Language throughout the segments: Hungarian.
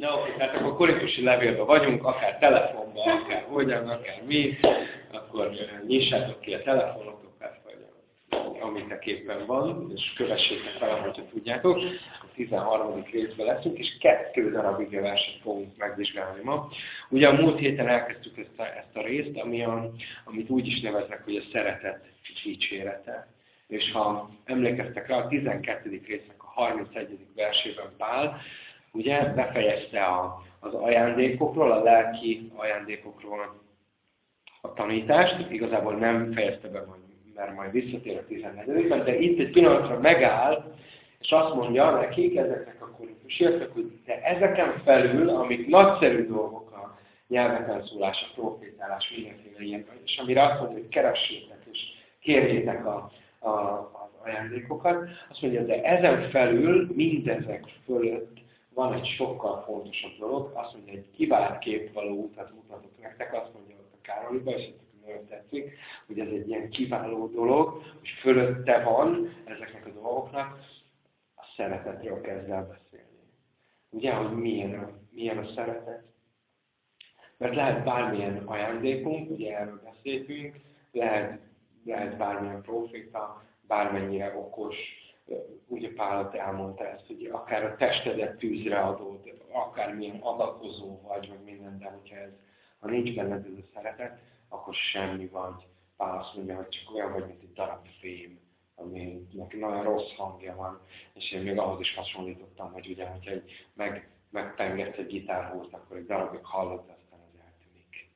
Na oké, tehát akkor korintusi levélben vagyunk, akár telefonban, akár hogyan, akár mi, akkor nyissátok ki a telefonotokat, vagy amitek éppen van, és kövessétek fel, hogyha tudjátok. A 13. részben leszünk, és kettő darab igeverset fogunk megvizsgálni ma. Ugye a múlt héten elkezdtük ezt a, ezt a részt, ami a, amit úgy is neveznek, hogy a szeretet dicsérete. És ha emlékeztek rá, a 12. résznek a 31. versében Pál ugye befejezte a, az ajándékokról, a lelki ajándékokról a tanítást, igazából nem fejezte be, mert majd visszatér a 14 de itt egy pillanatra megáll, és azt mondja nekik, ezeknek a korintusiaknak, hogy de ezeken felül, amik nagyszerű dolgok a nyelveken szólás, a profétálás, mindenféle ilyen, és amire azt mondja, hogy keressétek, és kérjétek a, a, az ajándékokat, azt mondja, de ezen felül, mindezek fölött van egy sokkal fontosabb dolog, azt mondja, egy kivált képvaló utat mutatok nektek, azt mondja ott a Károliba, és ezt nagyon tetszik, hogy ez egy ilyen kiváló dolog, hogy fölötte van ezeknek a dolgoknak, a szeretetről kezd el beszélni. Ugye, hogy milyen a, milyen a szeretet? Mert lehet bármilyen ajándékunk, ugye erről beszéltünk, lehet, lehet bármilyen proféta, bármennyire okos, ugye Pálat elmondta ezt, hogy akár a testedet tűzre adod, akár milyen adakozó vagy, vagy minden, de hogyha ez, ha nincs benned ez a szeretet, akkor semmi vagy. Pál azt mondja, hogy csak olyan vagy, mint egy darab fém, aminek nagyon rossz hangja van, és én még ahhoz is hasonlítottam, hogy ugye, hogyha egy, meg, megpengetsz egy gitárhúzt, akkor egy darabig hallod, aztán az eltűnik.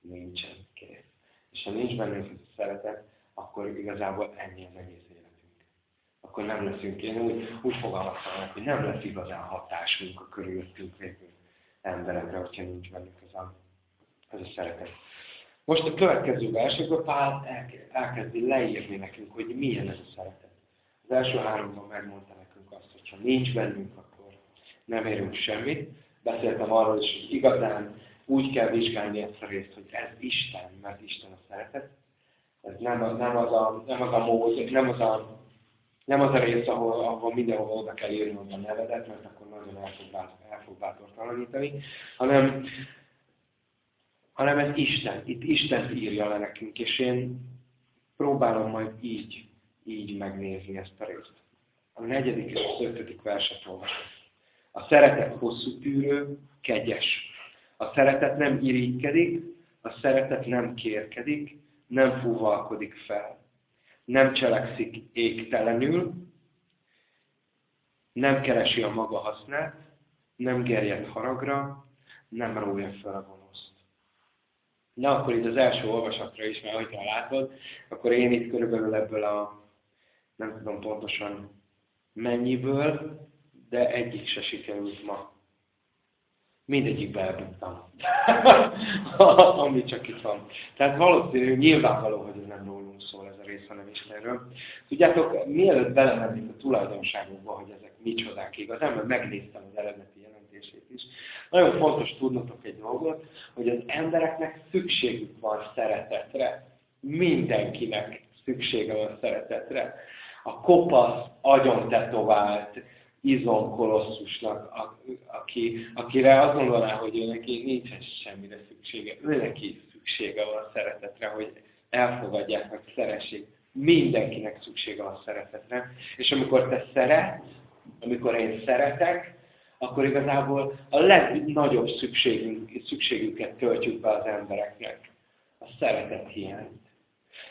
Nincsen kész. És ha nincs bennünk ez a szeretet, akkor igazából ennyi az egész akkor nem leszünk, én úgy, úgy fogalmaztam meg, hogy nem lesz igazán hatásunk a körülöttünk lévő emberekre, hogyha nincs bennük ez a, ez a szeretet. Most a következő versekben Pál elkezdi leírni nekünk, hogy milyen ez a szeretet. Az első háromban megmondta nekünk azt, hogy ha nincs bennünk, akkor nem érünk semmit. Beszéltem arról is, hogy igazán úgy kell vizsgálni ezt a részt, hogy ez Isten, mert Isten a szeretet. Ez nem, a, nem az a, nem az a mód, nem az a nem az a rész, ahol, ahol mindenhol oda kell írni a nevedet, mert akkor nagyon el fog, el fog bátortalanítani, hanem, hanem ez Isten. Itt Isten írja le nekünk, és én próbálom majd így, így megnézni ezt a részt. A negyedik és az ötödik verset olvasom. A szeretet hosszú tűrő, kegyes. A szeretet nem irigykedik, a szeretet nem kérkedik, nem fúvalkodik fel nem cselekszik égtelenül, nem keresi a maga hasznát, nem gerjed haragra, nem rója fel a gonoszt. Na, akkor itt az első olvasatra is, mert hogyha látod, akkor én itt körülbelül ebből a, nem tudom pontosan mennyiből, de egyik se sikerült ma. Mindegyikbe elbuktam. Ami csak itt van. Tehát valószínű, nyilvánvaló, hogy ez nem rólunk szól rész, hanem Istenről. Tudjátok, mielőtt belemennék a tulajdonságokba, hogy ezek micsodák igazán, mert megnéztem az eredeti jelentését is, nagyon fontos tudnotok egy dolgot, hogy az embereknek szükségük van szeretetre. Mindenkinek szüksége van szeretetre. A kopasz, agyon tetovált, izomkolosszusnak, aki, akire azt mondaná, hogy ő neki nincsen semmire szüksége. Ő neki szüksége van szeretetre, hogy elfogadják, meg szeressék. Mindenkinek szüksége van szeretetre. És amikor te szeret, amikor én szeretek, akkor igazából a legnagyobb szükségünk, szükségüket töltjük be az embereknek. A szeretet hiányt.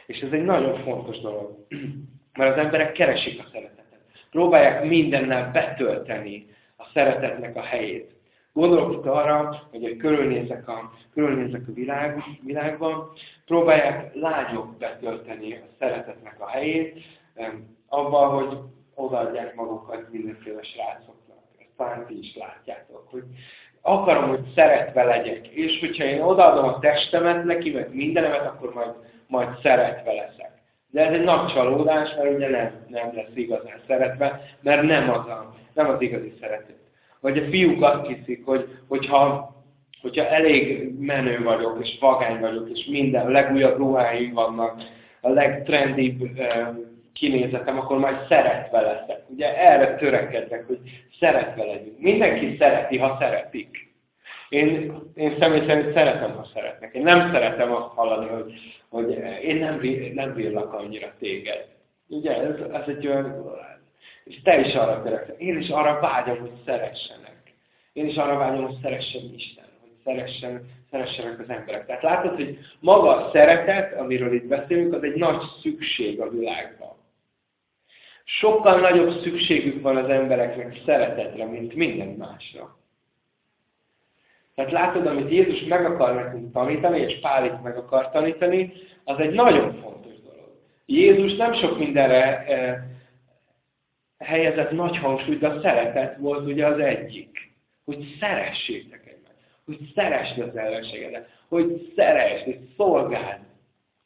És ez egy nagyon fontos dolog. Mert az emberek keresik a szeretetet. Próbálják mindennel betölteni a szeretetnek a helyét. Gondolok arra, hogy körülnézek a, körülnézek a világ, világban, próbálják lányok betölteni a szeretetnek a helyét, abban, hogy odaadják magukat mindenféle srácoknak. Ezt talán ti is látjátok, hogy akarom, hogy szeretve legyek. És hogyha én odaadom a testemet neki, meg mindenemet, akkor majd, majd szeretve leszek. De ez egy nagy csalódás, mert ugye nem, nem lesz igazán szeretve, mert nem az, a, nem az igazi szeretet. Vagy a fiúk azt hiszik, hogy, hogyha, hogyha elég menő vagyok, és vagány vagyok, és minden, a legújabb ruháim vannak, a legtrendibb kinézetem, akkor majd szeretve leszek. Ugye erre törekednek, hogy szeretve legyünk. Mindenki szereti, ha szeretik. Én, én személy szerint szeretem, ha szeretnek. Én nem szeretem azt hallani, hogy, hogy én nem, nem bírlak annyira téged. Ugye, ez, ez egy olyan... És te is arra törekszel. Én is arra vágyom, hogy szeressenek. Én is arra vágyom, hogy szeressen Isten, hogy szeressen, szeressenek az emberek. Tehát látod, hogy maga a szeretet, amiről itt beszélünk, az egy nagy szükség a világban. Sokkal nagyobb szükségük van az embereknek szeretetre, mint minden másra. Tehát látod, amit Jézus meg akar nekünk tanítani, és Pál itt meg akar tanítani, az egy nagyon fontos dolog. Jézus nem sok mindenre eh, helyezett nagy hangsúlyt, de a szeretet volt ugye az egyik. Hogy szeressétek egymást. Hogy szeresd az ellenségedet. Hogy szeresd, és szolgáld.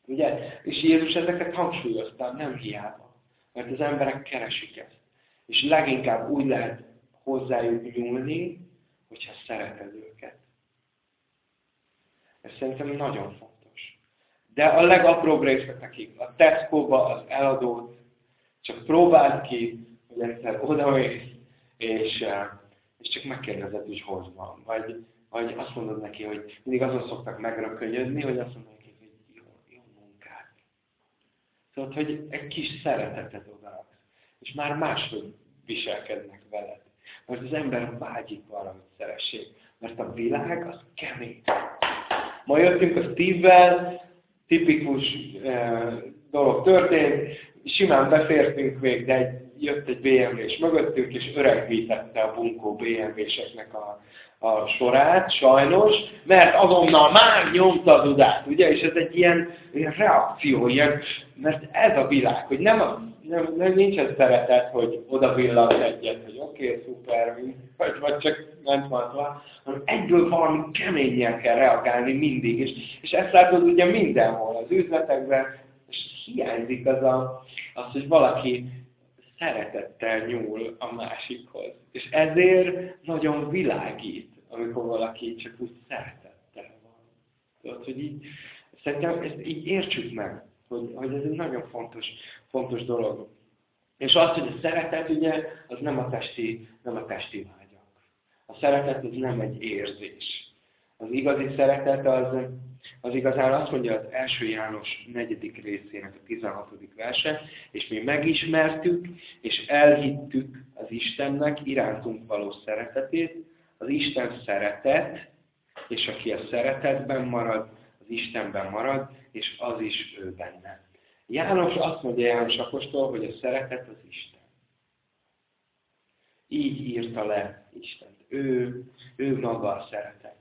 Ugye? És Jézus ezeket hangsúlyozta, nem hiába. Mert az emberek keresik ezt. És leginkább úgy lehet hozzájuk nyúlni, hogyha szereted őket. Ez szerintem nagyon fontos. De a legapróbb részletekig, a Tesco-ba az eladót csak próbáld ki, hogy egyszer odamész, és, eh, és csak megkérdezed, hogy hol van. Vagy, vagy azt mondod neki, hogy mindig azon szoktak megrökönyödni, hogy azt mondod neki, hogy jó, jó munkát. Tudod, hogy egy kis szeretetet odaadsz. És már máshogy viselkednek veled. Mert az ember vágyik arra, hogy szeressék. Mert a világ az kemény. Ma jöttünk a Steve-vel, tipikus e, dolog történt, simán befértünk még, de egy, jött egy BMW-s mögöttünk, és öregvítette a bunkó BMW-seknek a, a sorát, sajnos, mert azonnal már nyomta az udát, ugye? És ez egy ilyen, ilyen reakció, ilyen, mert ez a világ, hogy nem, a, nem, nem nincs ez szeretet, hogy oda villant egyet, hogy oké, okay, szuper, vagy, vagy csak ment van tovább, hanem egyből valami keményen kell reagálni mindig, és, és ezt látod ugye mindenhol, az üzletekben, és hiányzik az, a, az, hogy valaki szeretettel nyúl a másikhoz. És ezért nagyon világít, amikor valaki csak úgy szeretettel van. Tudod, hogy így, szerintem ezt így értsük meg, hogy, hogy ez egy nagyon fontos, fontos dolog. És az, hogy a szeretet, ugye, az nem a testi, nem a testi vágyak. A szeretet az nem egy érzés. Az igazi szeretet az, az igazán azt mondja az első János negyedik részének a 16. verse, és mi megismertük, és elhittük az Istennek irántunk való szeretetét, az Isten szeretet, és aki a szeretetben marad, az Istenben marad, és az is ő benne. János azt mondja János Apostol, hogy a szeretet az Isten. Így írta le Isten. Ő, ő maga a szeretet.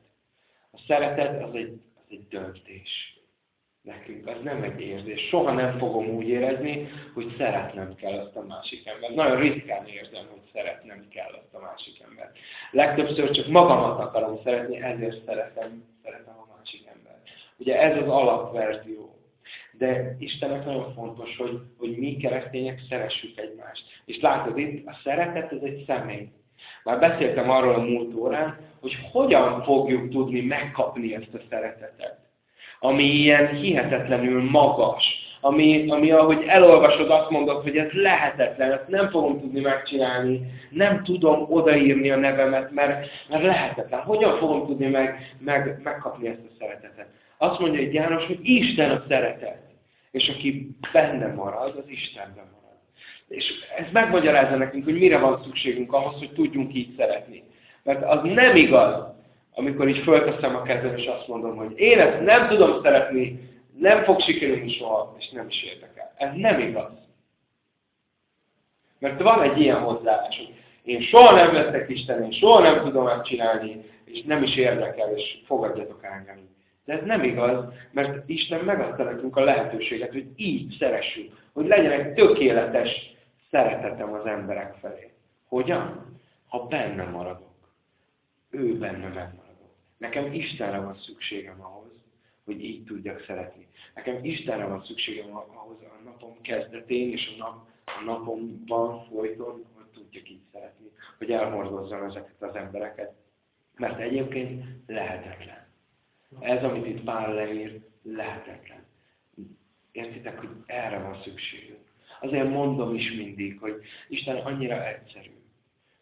A szeretet az egy, egy döntés nekünk, az nem egy érzés. Soha nem fogom úgy érezni, hogy szeretnem kell azt a másik embert. Nagyon ritkán érzem, hogy szeretnem kell azt a másik embert. Legtöbbször csak magamat akarom szeretni, ezért szeretem, szeretem a másik embert. Ugye ez az alapverzió. De Istennek nagyon fontos, hogy, hogy mi keresztények szeressük egymást. És látod itt, a szeretet ez egy személy. Már beszéltem arról a múlt órán, hogy hogyan fogjuk tudni megkapni ezt a szeretetet. Ami ilyen hihetetlenül magas. Ami, ami ahogy elolvasod, azt mondod, hogy ez lehetetlen, ezt nem fogom tudni megcsinálni, nem tudom odaírni a nevemet, mert, mert lehetetlen. Hogyan fogom tudni meg, meg, megkapni ezt a szeretetet? Azt mondja egy János, hogy Isten a szeretet. És aki benne marad, az Istenben marad. És ez megmagyarázza nekünk, hogy mire van szükségünk ahhoz, hogy tudjunk így szeretni. Mert az nem igaz, amikor így fölteszem a kezem, és azt mondom, hogy én ezt nem tudom szeretni, nem fog sikerülni soha, és nem is érdekel. Ez nem igaz. Mert van egy ilyen hozzáállás, hogy én soha nem leszek Isten, én soha nem tudom ezt csinálni, és nem is érdekel, és fogadjatok engem. De ez nem igaz, mert Isten megadta nekünk a lehetőséget, hogy így szeressünk, hogy legyen egy tökéletes szeretetem az emberek felé. Hogyan? Ha benne maradok. Ő benne megmaradok. Nekem Istenre van szükségem ahhoz, hogy így tudjak szeretni. Nekem Istenre van szükségem ahhoz a napom kezdetén és a, nap, a napomban folyton, hogy tudjak így szeretni, hogy elhordozzam ezeket az embereket. Mert egyébként lehetetlen. Ez, amit itt Pál leír, lehetetlen. Értitek, hogy erre van szükségünk. Azért mondom is mindig, hogy Isten annyira egyszerű.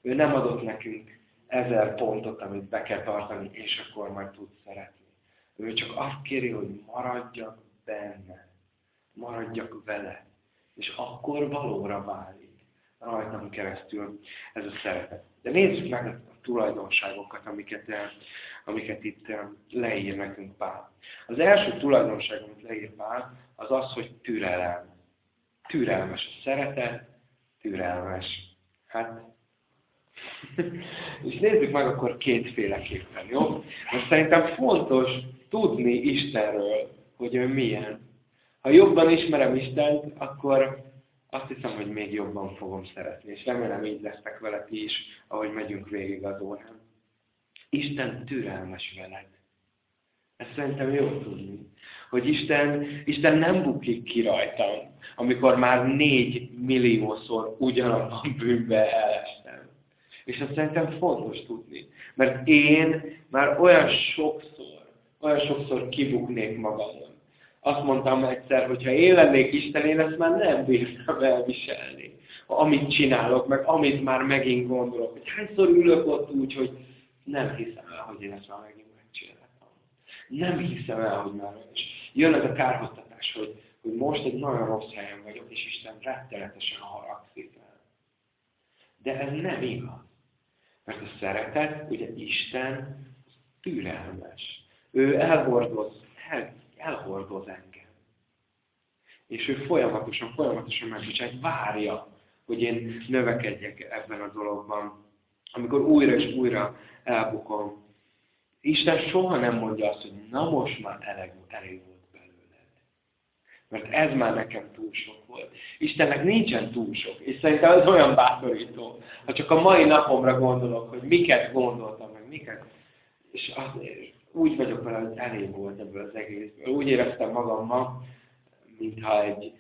Ő nem adott nekünk ezer pontot, amit be kell tartani, és akkor majd tudsz szeretni. Ő csak azt kéri, hogy maradjak benne. Maradjak vele. És akkor valóra válik rajtam keresztül ez a szeretet. De nézzük meg a tulajdonságokat, amiket, eh, amiket itt eh, leír nekünk Pál. Az első tulajdonság, amit leír Pál, az az, hogy türelem. Türelmes a szeretet, türelmes. Hát, és nézzük meg akkor kétféleképpen, jó? Most szerintem fontos tudni Istenről, hogy ő milyen. Ha jobban ismerem Istent, akkor azt hiszem, hogy még jobban fogom szeretni, és remélem így lesznek vele ti is, ahogy megyünk végig az órán. Isten türelmes veled. Ezt szerintem jó tudni. Hogy Isten, Isten nem bukik ki rajtam, amikor már négy milliószor ugyanabban bűnbe elestem. És ezt szerintem fontos tudni. Mert én már olyan sokszor, olyan sokszor kibuknék magamon azt mondtam egyszer, hogy ha én lennék Isten, én ezt már nem bírtam elviselni. Amit csinálok, meg amit már megint gondolok, hogy hányszor ülök ott úgy, hogy nem hiszem el, hogy én ezt már megint megcsináltam. Nem hiszem el, hogy már és jön ez a kárhoztatás, hogy, hogy most egy nagyon rossz helyen vagyok, és Isten rettenetesen haragszik el. De ez nem igaz. Mert a szeretet, ugye Isten türelmes. Ő elhordoz, el, elhordoz engem. És ő folyamatosan, folyamatosan megbocsát, várja, hogy én növekedjek ebben a dologban. Amikor újra és újra elbukom. Isten soha nem mondja azt, hogy na most már elég, elég. Mert ez már nekem túl sok volt. Istennek nincsen túl sok. És szerintem ez olyan bátorító. Ha csak a mai napomra gondolok, hogy miket gondoltam, meg miket. És az, úgy vagyok vele, hogy elég volt ebből az egészből. Úgy éreztem magammal, mintha egy,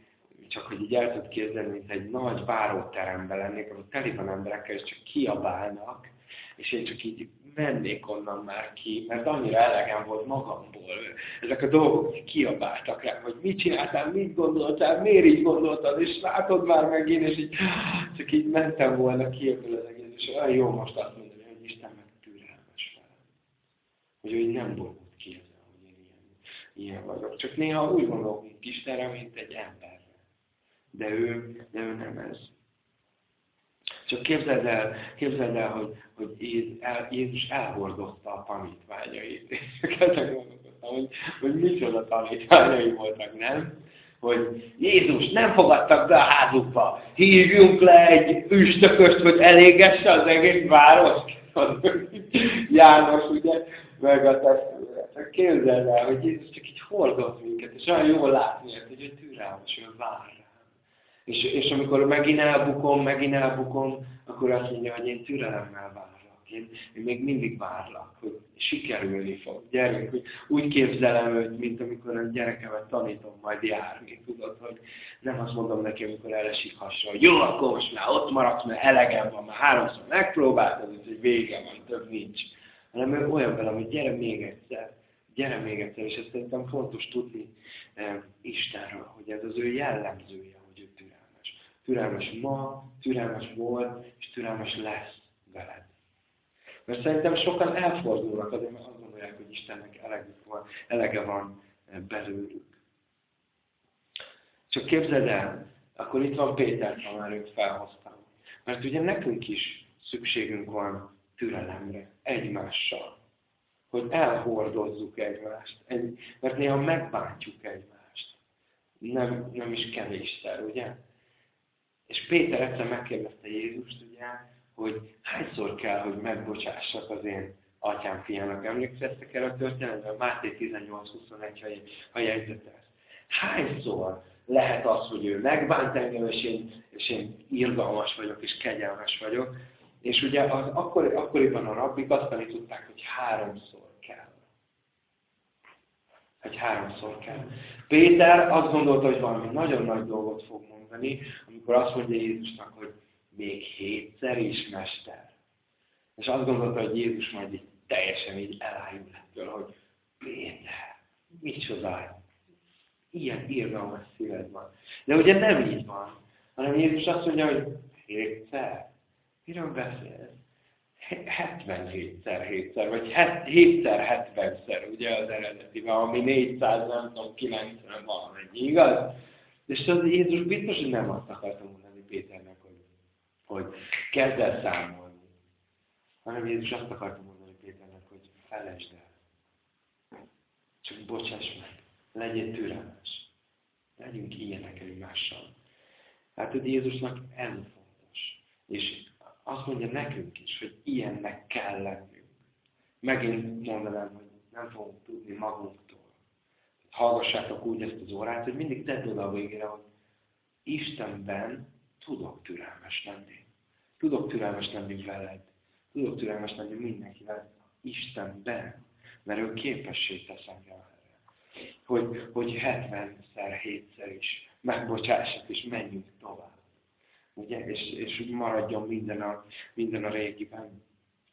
csak hogy így el tud képzelni, mint egy nagy váróteremben lennék, ahol teli van emberekkel, és csak kiabálnak, és én csak így mennék onnan már ki, mert annyira elegem volt magamból. Ezek a dolgok kiabáltak rá, hogy mit csináltál, mit gondoltál, miért így gondoltad, és látod már megint, és így csak így mentem volna ki ebből az egész, és olyan jó most azt mondani, hogy ő nem borult ki ezzel, hogy én ilyen, ilyen vagyok. Csak néha úgy gondolok, Istenre, mint egy emberre. De ő, de ő nem ez. Csak képzeld el, képzeld el hogy, hogy Jézus elhordozta a tanítványait. És ezek gondolkodtam, hogy, hogy micsoda tanítványai voltak, nem? Hogy Jézus, nem fogadtak be a házukba, hívjunk le egy üstököst, hogy elégesse az egész várost. János, ugye, meg a testvérek. Képzeld el, hogy Jézus csak így hordoz minket, és olyan jól látni hogy ő türelmes, ő vár. És, és amikor megint elbukom, megint elbukom, akkor azt mondja, hogy én türelemmel várlak. Én, én még mindig várlak, hogy sikerülni fog. Gyerünk, hogy úgy képzelem őt, mint amikor a gyerekemet tanítom majd járni. Tudod, hogy nem azt mondom neki, amikor elesik hasra, hogy jó, akkor most már ott maradsz, mert elegem van, már háromszor megpróbáltad, hogy vége van, több nincs hanem ő olyan velem, hogy gyere még egyszer, gyere még egyszer, és ezt szerintem fontos tudni e, Istenről, hogy ez az ő jellemzője, türelmes. Ma, türelmes volt, és türelmes lesz veled. Mert szerintem sokan elfordulnak azért, mert azt gondolják, hogy Istennek elege van, elege van eh, belőlük. Csak képzeld el, akkor itt van Péter, ha már őt felhoztam. Mert ugye nekünk is szükségünk van türelemre, egymással. Hogy elhordozzuk egymást. Egy, mert néha megbántjuk egymást. Nem, nem is kevésszer, ugye? És Péter egyszer megkérdezte Jézust, ugye, hogy hányszor kell, hogy megbocsássak az én atyám fiának. Emlékeztek el a történetre? Máté 18-21, ha jegyzetelsz. Hányszor lehet az, hogy ő megbánt engem, és én, és én irgalmas vagyok, és kegyelmes vagyok, és ugye az akkor, akkoriban a rabbik azt tanították, hogy háromszor Hogy háromszor kell. Péter azt gondolta, hogy valami nagyon nagy dolgot fog mondani, amikor azt mondja Jézusnak, hogy még hétszer is, mester. És azt gondolta, hogy Jézus majd így teljesen így elájul ettől, hogy Péter, micsoda, ilyen irgalmas szíved van. De ugye nem így van, Hanem Jézus azt mondja, hogy hétszer. Miről beszélsz? 77-szer, 7-szer, vagy 7-szer, 70-szer, ugye az eredetiben, ami 400, nem tudom, 90 valamennyi, igaz? És az Jézus biztos, hogy nem azt akarta mondani Péternek, hogy, hogy kezd el számolni, hanem Jézus azt akarta mondani Péternek, hogy felejtsd el. Csak bocsáss meg, legyél türelmes. Legyünk ilyenek egymással. Hát, hogy Jézusnak ez fontos. És azt mondja nekünk is, hogy ilyennek kell lennünk. Megint mondanám, hogy nem fogunk tudni magunktól. Hallgassátok úgy ezt az órát, hogy mindig tedd oda a végére, hogy Istenben tudok türelmes lenni. Tudok türelmes lenni veled. Tudok türelmes lenni mindenkivel Istenben. Mert ő képessé tesz engem erre. Hogy, hogy 70-szer, 7-szer is megbocsássak, és menjünk tovább ugye, és, és maradjon minden a, minden a régiben.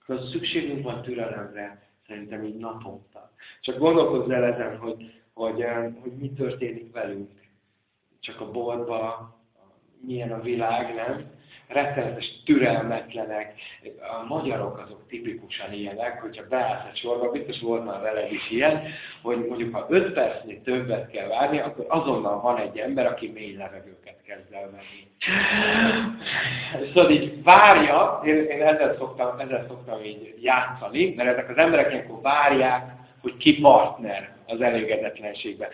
Ha szükségünk van türelemre, szerintem így naponta. Csak gondolkozz el ezen, hogy, hogy, hogy mi történik velünk. Csak a boltba, milyen a világ, nem? Rettenetes türelmetlenek. A magyarok azok tipikusan ilyenek, hogyha beállsz egy sorba, biztos volt már veled is ilyen, hogy mondjuk ha 5 percnél többet kell várni, akkor azonnal van egy ember, aki mély levegőket kezd el venni. Szóval így várja, én, én ezzel, szoktam, ezzel szoktam így játszani, mert ezek az emberek ilyenkor várják, hogy ki partner az elégedetlenségben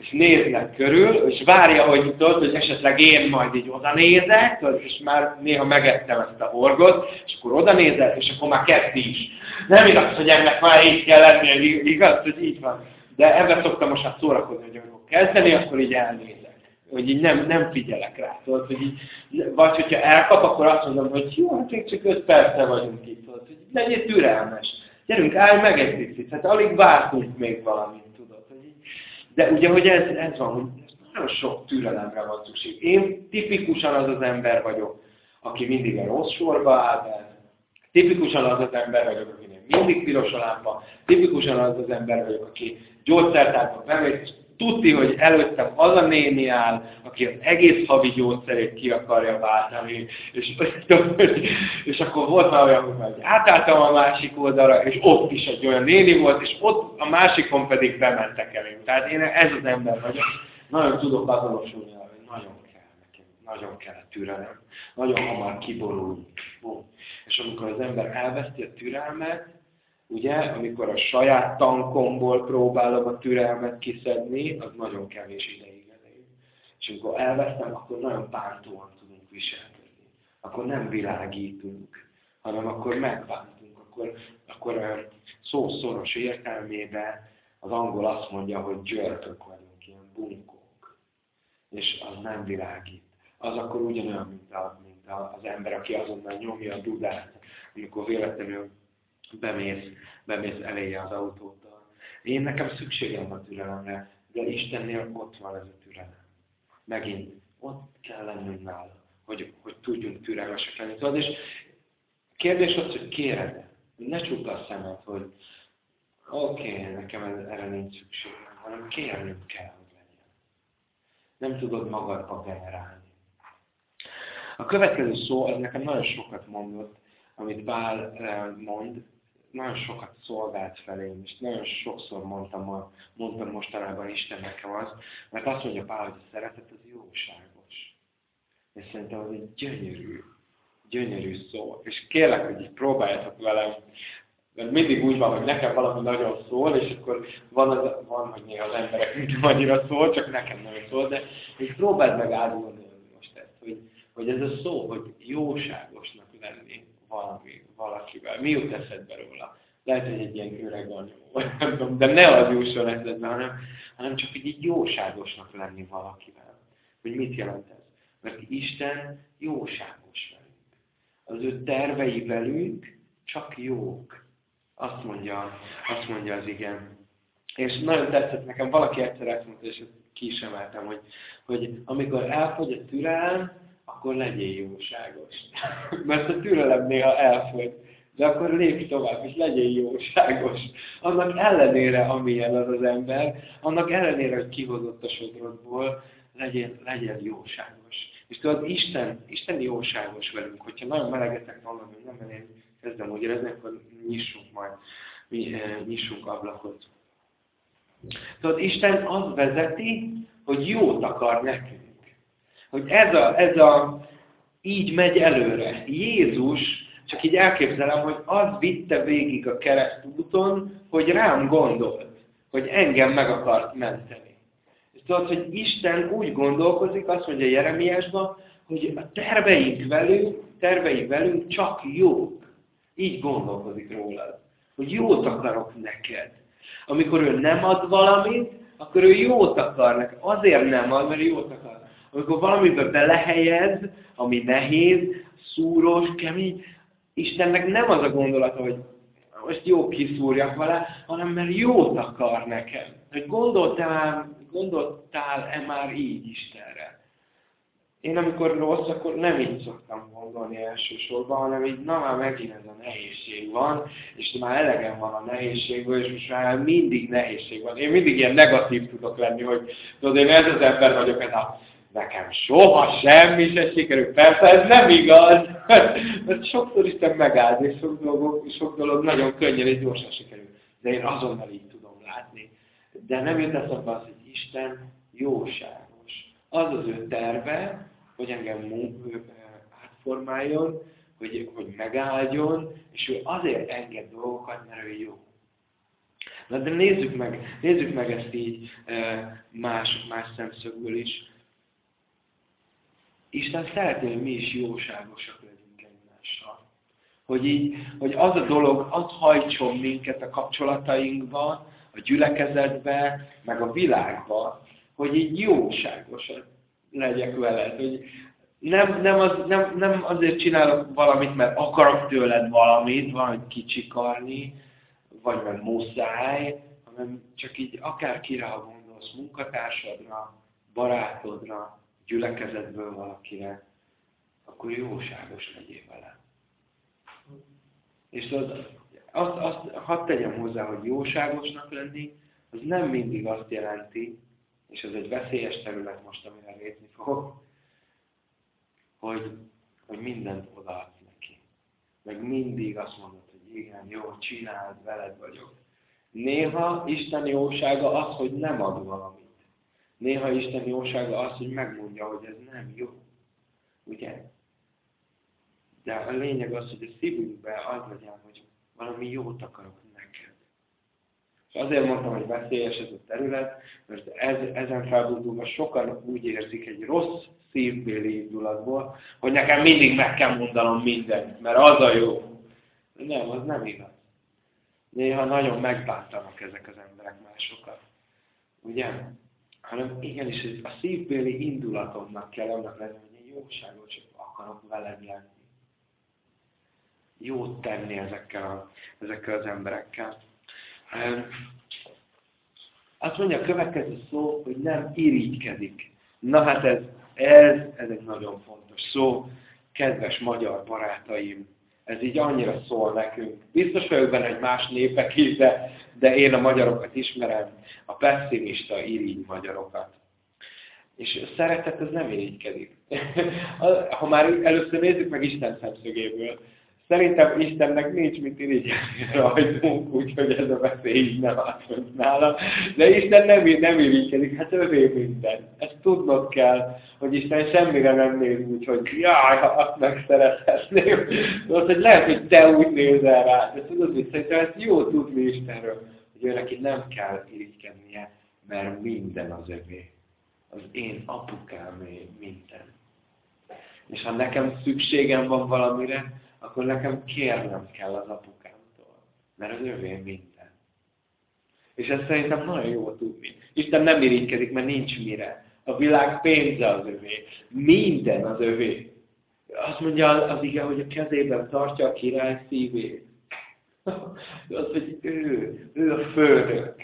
és néznek körül, és várja, hogy tudod, hogy esetleg én majd így oda nézek, és már néha megettem ezt a horgot, és akkor oda nézek, és akkor már kezdi is. Nem igaz, hogy ennek már így kell lennie, igaz, hogy így van. De ebben szoktam most hát szórakozni, hogy amikor kezdeni, akkor így elnézek. Hogy így nem, nem figyelek rá. Tudod, hogy így, vagy hogyha elkap, akkor azt mondom, hogy jó, hát még csak öt perce vagyunk itt. Tudod, hogy legyél türelmes. Gyerünk, állj meg egy picit. Hát alig vártunk még valamit. De ugye, hogy ez, ez van, hogy nagyon sok türelemre van szükség. Én tipikusan az az ember vagyok, aki mindig a rossz sorba áll be. Tipikusan az az ember vagyok, akinek mindig piros a lámpa. Tipikusan az az ember vagyok, aki gyógyszertárba bemegy, tudti, hogy előttem az a néni áll, aki az egész havi gyógyszerét ki akarja váltani, és, és akkor volt már olyan, hogy átálltam a másik oldalra, és ott is egy olyan néni volt, és ott a másikon pedig bementek elém. Tehát én ez az ember vagyok. Nagyon tudok azonosulni, hogy nagyon kell nekem, nagyon kell a türelem, nagyon hamar kiborul. És amikor az ember elveszti a türelmet, Ugye, amikor a saját tankomból próbálom a türelmet kiszedni, az nagyon kevés ideig elég. És amikor elvesztem, akkor nagyon pártóan tudunk viselkedni. Akkor nem világítunk, hanem akkor megbántunk. Akkor, akkor szó szoros értelmében az angol azt mondja, hogy györkök vagyunk, ilyen bunkók. És az nem világít. Az akkor ugyanolyan, mint, a, mint az ember, aki azonnal nyomja a dudát, amikor véletlenül bemész, bemész eléje az autóddal. Én nekem szükségem van türelemre, de Istennél ott van ez a türelem. Megint, ott kell lennünk nála, hogy, hogy tudjunk türelmesek lenni. Tudod, és kérdés az, hogy kéred? Ne csukd a szemed, hogy oké, okay, nekem erre nincs szükségem, hanem kérnünk kell, hogy legyen. Nem tudod magadba generálni. A következő szó, az nekem nagyon sokat mondott, amit Bál eh, mond, nagyon sokat szolgált felém, és nagyon sokszor mondtam, mondtam mostanában Isten nekem azt, mert azt mondja Pál, hogy a szeretet az jóságos. És szerintem az egy gyönyörű, gyönyörű szó. És kérlek, hogy így próbáljátok velem, mert mindig úgy van, hogy nekem valami nagyon szól, és akkor van, az, van hogy néha az emberek nem annyira szól, csak nekem nem szól, de így próbáld meg átgondolni most ezt, hogy, hogy ez a szó, hogy jóságosnak lenni valami, valakivel. Mi jut eszedbe róla? Lehet, hogy egy ilyen öreg anyó, de ne az jusson eszedbe, hanem, hanem csak így, így jóságosnak lenni valakivel. Hogy mit jelent ez? Mert Isten jóságos velünk. Az ő tervei velünk csak jók. Azt mondja, azt mondja az igen. És nagyon tetszett nekem, valaki egyszer ezt mondta, és ki is hogy, hogy amikor elfogy a türelem, akkor legyél jóságos. Mert a türelem néha elfogy. De akkor lépj tovább, és legyél jóságos. Annak ellenére, amilyen az az ember, annak ellenére, hogy kihozott a sodrodból, legyen, legyen jóságos. És tudod, Isten, Isten jóságos velünk. Hogyha nagyon melegetek valami, nem, mert én kezdem úgy érezni, akkor nyissunk majd, mi, eh, nyissunk ablakot. Tudod, Isten az vezeti, hogy jót akar nekünk. Hogy ez a, ez a így megy előre. Jézus, csak így elképzelem, hogy az vitte végig a keresztúton, hogy rám gondolt, hogy engem meg akart menteni. És tudod, hogy Isten úgy gondolkozik, azt mondja Jeremiásban, hogy a terveink velünk, terveink velünk csak jók. Így gondolkodik rólad. Hogy jót akarok neked. Amikor ő nem ad valamit, akkor ő jót akar neked. Azért nem ad, mert jót akar. Amikor valamiben belehelyez, ami nehéz, szúros, kemény, Istennek nem az a gondolata, hogy most jó kiszúrjak vele, hanem mert jót akar nekem. Hogy gondoltál, gondoltál-e már így Istenre? Én amikor rossz, akkor nem így szoktam gondolni elsősorban, hanem így, na már megint ez a nehézség van, és már elegem van a nehézségből, és most már mindig nehézség van. Én mindig ilyen negatív tudok lenni, hogy tudod, én ez az ember vagyok, ez a nekem soha semmi se sikerül. Persze ez nem igaz, mert sokszor Isten megáld, és sok, dolgok, sok dolog nagyon könnyen és gyorsan sikerül. De én azonnal így tudom látni. De nem jött eszembe az, hogy Isten jóságos. Az az ő terve, hogy engem átformáljon, hogy, hogy megáldjon, és ő azért enged dolgokat, mert ő jó. Na de nézzük meg, nézzük meg ezt így más, más szemszögből is. Isten szeretné, hogy mi is jóságosak legyünk egymással. Hogy, így, hogy az a dolog, az hajtson minket a kapcsolatainkba, a gyülekezetbe, meg a világba, hogy így jóságosan legyek veled. Hogy nem, nem, az, nem, nem azért csinálok valamit, mert akarok tőled valamit, valamit kicsikarni, vagy mert muszáj, hanem csak így akár kire, ha gondolsz, munkatársadra, barátodra, gyülekezetből valakire, akkor jóságos legyél vele. És az, azt, azt hadd tegyem hozzá, hogy jóságosnak lenni, az nem mindig azt jelenti, és ez egy veszélyes terület most, amire lépni fogok, hogy, hogy mindent odaadsz neki. Meg mindig azt mondod, hogy igen, jó, csináld, veled vagyok. Néha Isten jósága az, hogy nem ad valamit. Néha Isten jósága az, hogy megmondja, hogy ez nem jó. Ugye? De a lényeg az, hogy a szívünkbe az legyen, hogy valami jót akarok neked. És azért mondtam, hogy veszélyes ez a terület, mert ez, ezen felbújulva sokan úgy érzik egy rossz szívbéli indulatból, hogy nekem mindig meg kell mondanom mindent, mert az a jó. Nem, az nem igaz. Néha nagyon megbántanak ezek az emberek másokat. Ugye? Hanem igenis a szívbéli indulatomnak kell annak lenni, hogy én jóságot csak akarok veled lenni. Jót tenni ezekkel, a, ezekkel az emberekkel. Azt mondja a következő szó, hogy nem irigykedik. Na hát ez, ez, ez egy nagyon fontos szó. Kedves magyar barátaim, ez így annyira szól nekünk. Biztos vagyok benne, hogy más népek is, de, de én a magyarokat ismerem, a pessimista irigy magyarokat. És szeretet az nem irigykedik. ha már először nézzük meg Isten szemszögéből, Szerintem Istennek nincs mit irigyelni rajtunk, úgyhogy ez a veszély így nem átment nála. De Isten nem, nem irigykedik, hát övé minden. Ezt tudnod kell, hogy Isten semmire nem néz úgy, hogy jaj, ha azt megszerethetném. Tudod, hogy lehet, hogy te úgy nézel rá, de tudod, hogy szerintem ezt jó tudni Istenről, hogy ő neki nem kell irigykednie, mert minden az övé. Az én apukám minden. És ha nekem szükségem van valamire, akkor nekem kérnem kell az apukámtól, mert az övé minden. És ezt szerintem nagyon jó tudni. Isten nem irigykedik, mert nincs mire. A világ pénze az övé. Minden az övé. Azt mondja az igen, hogy a kezében tartja a király szívét. Az, hogy ő, ő a főnök.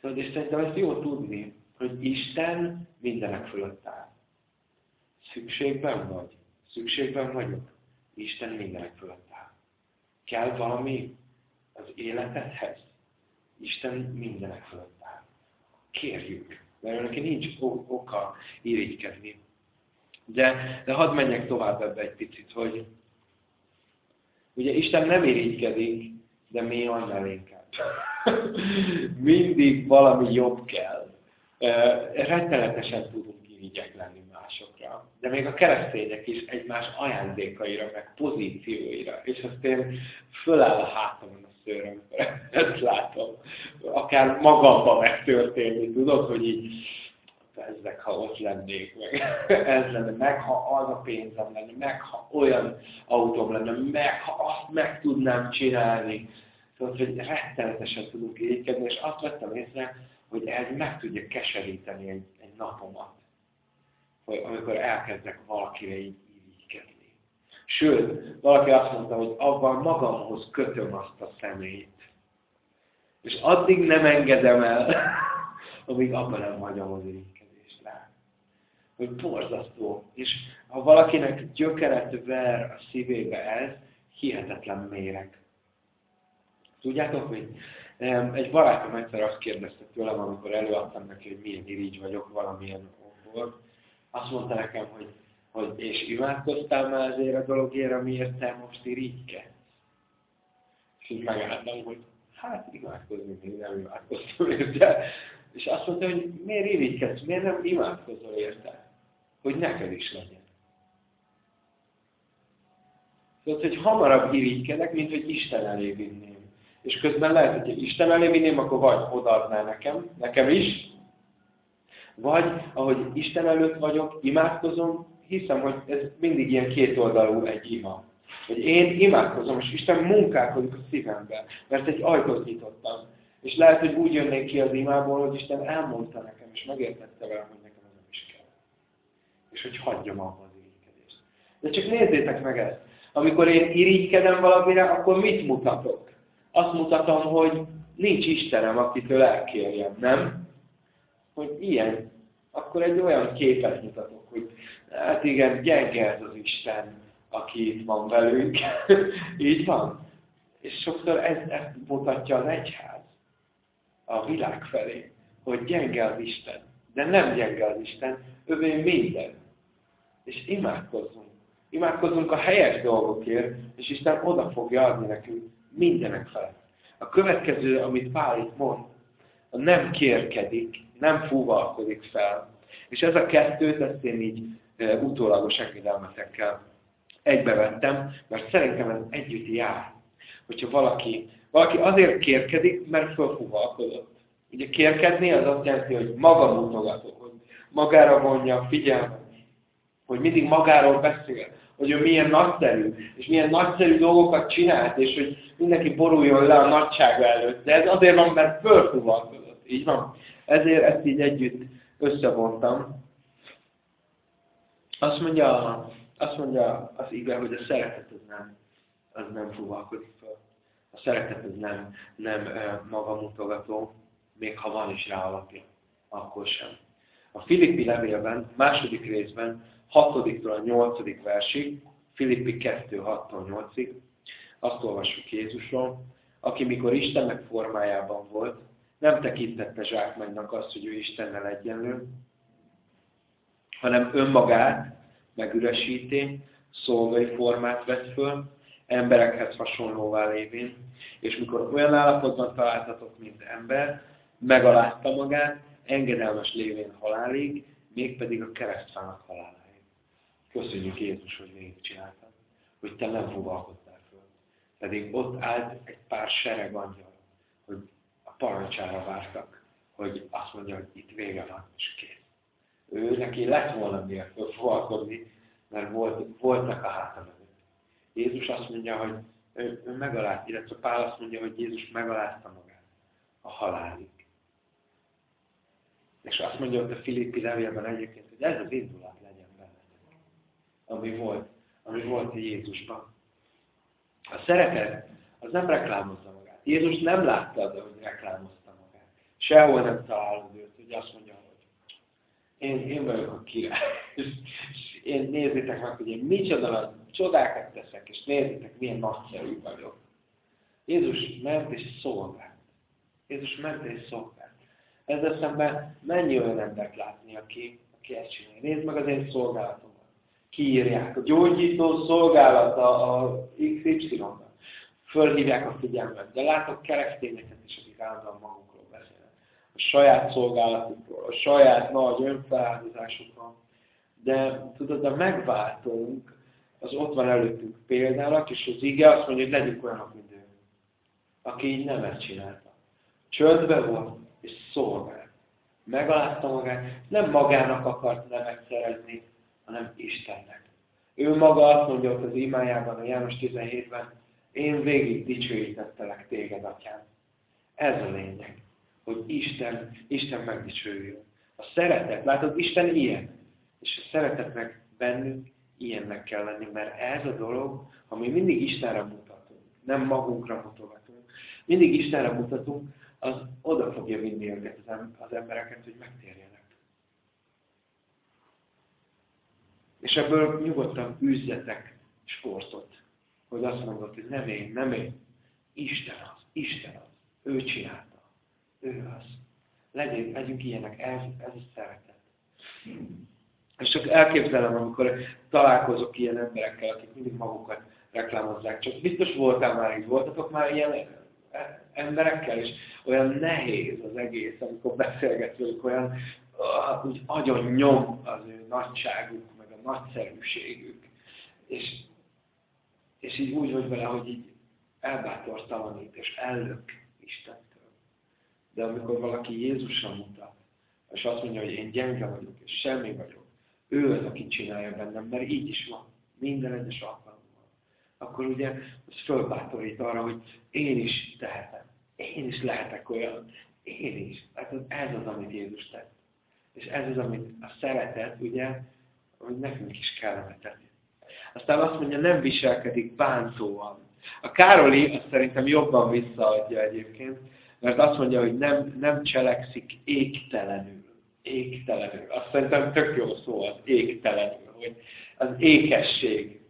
Szóval, és szerintem ezt jó tudni, hogy Isten mindenek fölött áll. Szükségben vagy? Szükségben vagyok? Isten mindenek fölött áll. Kell valami az életedhez? Isten mindenek fölött áll. Kérjük. mert neki nincs oka irigykedni. De, de hadd menjek tovább ebbe egy picit, hogy ugye Isten nem irigykedik, de mi annál inkább. Mindig valami jobb kell. Rettenetesen tudunk irigyek lenni másokra. De még a keresztények is egymás ajándékaira, meg pozícióira. És azt én föláll a hátamon a szőröm, amikor ezt látom. Akár magamba megtörténni, tudod, hogy így ezek, ha ott lennék, meg ez lenne, meg ha az a pénzem lenne, meg ha olyan autóm lenne, meg ha azt meg tudnám csinálni. Szóval, hogy rettenetesen tudunk irigykedni, és azt vettem észre, hogy ez meg tudja keseríteni egy, egy napomat. Hogy amikor elkezdek valakire így irigykedni. Sőt, valaki azt mondta, hogy abban magamhoz kötöm azt a szemét. És addig nem engedem el, amíg abban nem hagyom az irigykedni hogy borzasztó. És ha valakinek gyökeret ver a szívébe ez, hihetetlen méreg. Tudjátok, hogy egy barátom egyszer azt kérdezte tőlem, amikor előadtam neki, hogy milyen irigy vagyok valamilyen okból. Azt mondta nekem, hogy, hogy és imádkoztál már ezért a dologért, amiért te most irigykedsz? És így megálltam, hogy hát imádkozni még nem imádkoztam érte. És azt mondta, hogy miért irigykedsz, miért nem imádkozol érte? hogy neked is legyen. Szóval, hogy hamarabb irigykedek, mint hogy Isten elé vinném. És közben lehet, hogy Isten elé vinném, akkor vagy odaadná nekem, nekem is, vagy ahogy Isten előtt vagyok, imádkozom, hiszem, hogy ez mindig ilyen kétoldalú egy ima. Hogy én imádkozom, és Isten munkálkodik a szívemben, mert egy ajtót nyitottam. És lehet, hogy úgy jönnék ki az imából, hogy Isten elmondta nekem, és megértette velem, hogy és hogy hagyjam abba az irigykedést. De csak nézzétek meg ezt. Amikor én irigykedem valamire, akkor mit mutatok? Azt mutatom, hogy nincs Istenem, akitől elkérjem, nem? Hogy ilyen. Akkor egy olyan képet mutatok, hogy hát igen, gyenge ez az Isten, aki itt van velünk. Így van. És sokszor ez, ezt mutatja az egyház a világ felé, hogy gyenge az Isten. De nem gyenge az Isten, övé minden és imádkozzunk. Imádkozzunk a helyes dolgokért, és Isten oda fogja adni nekünk mindenek felett. A következő, amit Pál itt mond, a nem kérkedik, nem fúvalkodik fel. És ez a kettőt, ezt én így utólagos engedelmetekkel egybevettem, mert szerintem ez együtt jár. Hogyha valaki, valaki azért kérkedik, mert fölfúvalkodott. Ugye kérkedni az azt jelenti, hogy maga mutogató, hogy magára vonja a figyelmet, hogy mindig magáról beszél, hogy ő milyen nagyszerű, és milyen nagyszerű dolgokat csinált, és hogy mindenki boruljon le a nagysága előtt. De ez azért van, mert fölfuvalkodott. Így van. Ezért ezt így együtt összevontam. Azt mondja, azt mondja az ige, hogy a szeretet az nem, az nem fuvalkodik föl. A szeretet az nem, nem magamutogató, még ha van is rá alapja, akkor sem. A Filippi levélben, második részben 6-tól a 8. versig, Filippi 2, 6-tól 8-ig, azt olvassuk Jézusról, aki mikor Istennek formájában volt, nem tekintette zsákmánynak azt, hogy ő Istennel egyenlő, hanem önmagát megüresíti, szolgai formát vett föl, emberekhez hasonlóvá lévén, és mikor olyan állapotban találtatok, mint ember, megalázta magát, engedelmes lévén halálig, mégpedig a keresztfának halálig. Köszönjük Jézus, hogy végig csináltad, hogy te nem fogalkoztál föl. Pedig ott állt egy pár sereg angyal, parancsára vártak, hogy azt mondja, hogy itt vége van, és kész. Ő neki lett volna miért fölfogalkozni, mert volt, voltak a háta mögött. Jézus azt mondja, hogy ő, ő megalázt, illetve Pál azt mondja, hogy Jézus megalázta magát a halálig. És azt mondja hogy a Filippi levélben egyébként, hogy ez az indulat ami volt, ami volt Jézusban. A szeretet az nem reklámozza. Jézus nem látta, de hogy reklámozta magát. Sehol nem találod őt, hogy azt mondja, hogy én, én vagyok a király. És, és én nézzétek meg, hogy én micsoda csodákat teszek, és nézzétek, milyen nagyszerű vagyok. Jézus ment és szolgált. Jézus ment és szolgált. Ezzel szemben mennyi olyan embert látni, aki, aki ezt csinálja. Nézd meg az én szolgálatomat. Kiírják. A gyógyító szolgálata a XY-nak. Fölhívják a figyelmet. De látok keresztényeket is, akik állandóan magukról beszélnek. A saját szolgálatukról, a saját nagy önfeláldozásukról. De tudod, a megváltunk, az ott van előttünk példának, és az ige azt mondja, hogy legyünk olyanok, mint ő. Aki így nem ezt csinálta. Csöndbe volt, és szolgált. Megalázta magát, nem magának akart nevet szerezni, hanem Istennek. Ő maga azt mondja ott az imájában, a János 17-ben, én végig dicsőítettelek téged, atyám. Ez a lényeg, hogy Isten, Isten megdicsőjön. A szeretet, látod, Isten ilyen. És a szeretetnek bennünk ilyennek kell lenni, mert ez a dolog, ami mindig Istenre mutatunk, nem magunkra mutogatunk, mindig Istenre mutatunk, az oda fogja vinni őket az embereket, hogy megtérjenek. És ebből nyugodtan üzzetek sportot, hogy azt mondod, hogy nem én, nem én. Isten az, Isten az. Ő csinálta. Ő az. Legyünk, legyünk ilyenek, ez, ez a szeretet. És csak elképzelem, amikor találkozok ilyen emberekkel, akik mindig magukat reklámozzák. Csak biztos voltál már így, voltatok már ilyen emberekkel, és olyan nehéz az egész, amikor beszélgetsz olyan uh, úgy agyon nyom az ő nagyságuk, meg a nagyszerűségük. És, és így úgy vagy vele, hogy így elbátortalanít, és ellök Istentől. De amikor valaki Jézusra mutat, és azt mondja, hogy én gyenge vagyok, és semmi vagyok, ő az, aki csinálja bennem, mert így is van. Minden egyes alkalommal. Akkor ugye ez fölbátorít arra, hogy én is tehetem. Én is lehetek olyan. Én is. Hát ez az, amit Jézus tett. És ez az, amit a szeretet, ugye, hogy nekünk is kellene tenni. Aztán azt mondja, nem viselkedik bántóan. A Károli azt szerintem jobban visszaadja egyébként, mert azt mondja, hogy nem, nem cselekszik égtelenül égtelenül. Azt szerintem tök jó szó az égtelenül, hogy az ékesség